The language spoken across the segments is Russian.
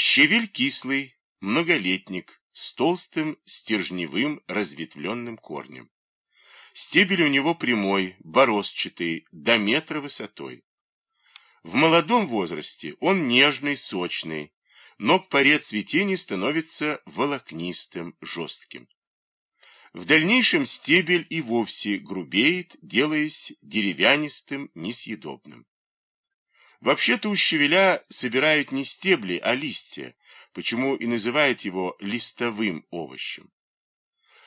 Щавель кислый, многолетник, с толстым стержневым разветвленным корнем. Стебель у него прямой, бороздчатый, до метра высотой. В молодом возрасте он нежный, сочный, но к поре цветения становится волокнистым, жестким. В дальнейшем стебель и вовсе грубеет, делаясь деревянистым, несъедобным. Вообще-то у щавеля собирают не стебли, а листья, почему и называют его листовым овощем.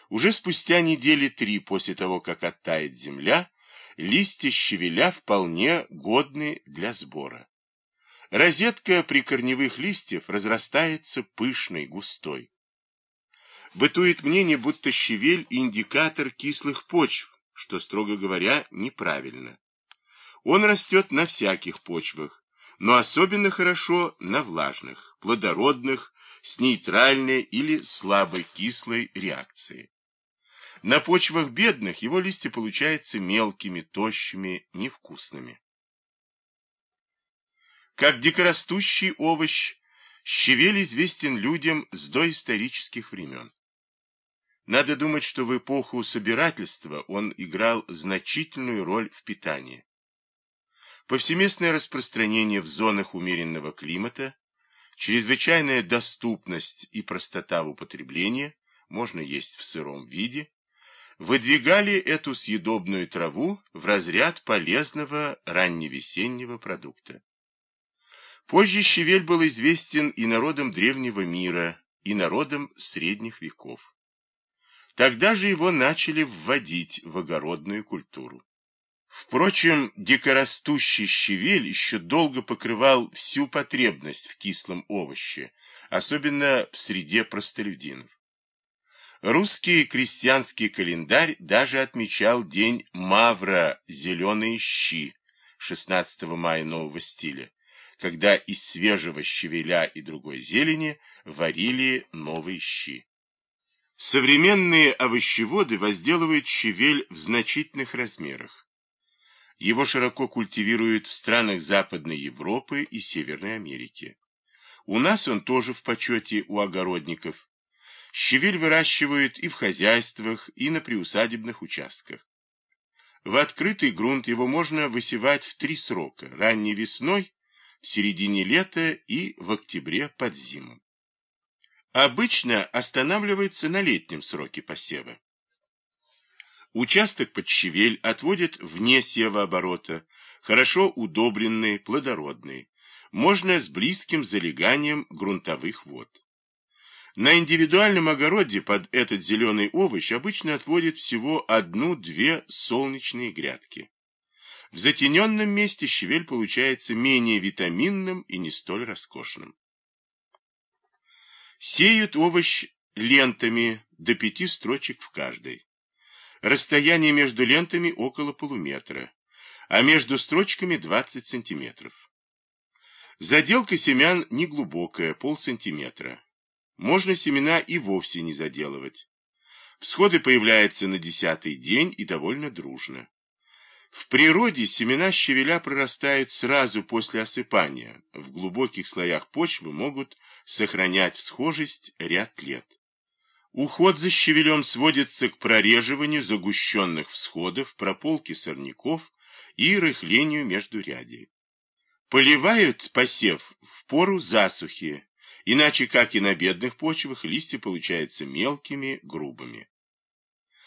Уже спустя недели три после того, как оттает земля, листья щавеля вполне годны для сбора. Розетка прикорневых листьев разрастается пышной, густой. Бытует мнение, будто щавель – индикатор кислых почв, что, строго говоря, неправильно. Он растет на всяких почвах, но особенно хорошо на влажных, плодородных, с нейтральной или слабой кислой реакцией. На почвах бедных его листья получаются мелкими, тощими, невкусными. Как дикорастущий овощ, щавель известен людям с доисторических времен. Надо думать, что в эпоху собирательства он играл значительную роль в питании. Повсеместное распространение в зонах умеренного климата, чрезвычайная доступность и простота в употреблении, можно есть в сыром виде, выдвигали эту съедобную траву в разряд полезного ранневесеннего продукта. Позже щавель был известен и народам древнего мира, и народам средних веков. Тогда же его начали вводить в огородную культуру. Впрочем, дикорастущий щавель еще долго покрывал всю потребность в кислом овоще, особенно в среде простолюдинов. Русский крестьянский календарь даже отмечал день Мавра «Зеленые щи» 16 мая нового стиля, когда из свежего щавеля и другой зелени варили новые щи. Современные овощеводы возделывают щавель в значительных размерах. Его широко культивируют в странах Западной Европы и Северной Америки. У нас он тоже в почете у огородников. Щавель выращивают и в хозяйствах, и на приусадебных участках. В открытый грунт его можно высевать в три срока – ранней весной, в середине лета и в октябре под зиму. Обычно останавливается на летнем сроке посева. Участок под щавель отводят вне севооборота, хорошо удобренный, плодородный. Можно с близким залеганием грунтовых вод. На индивидуальном огороде под этот зеленый овощ обычно отводят всего одну-две солнечные грядки. В затененном месте щавель получается менее витаминным и не столь роскошным. Сеют овощ лентами до пяти строчек в каждой. Расстояние между лентами около полуметра, а между строчками 20 сантиметров. Заделка семян неглубокая, полсантиметра. Можно семена и вовсе не заделывать. Всходы появляются на десятый день и довольно дружно. В природе семена щавеля прорастают сразу после осыпания. В глубоких слоях почвы могут сохранять всхожесть ряд лет. Уход за щавелем сводится к прореживанию загущенных всходов, прополке сорняков и рыхлению междурядий. Поливают посев в пору засухи, Иначе, как и на бедных почвах, листья получаются мелкими, грубыми.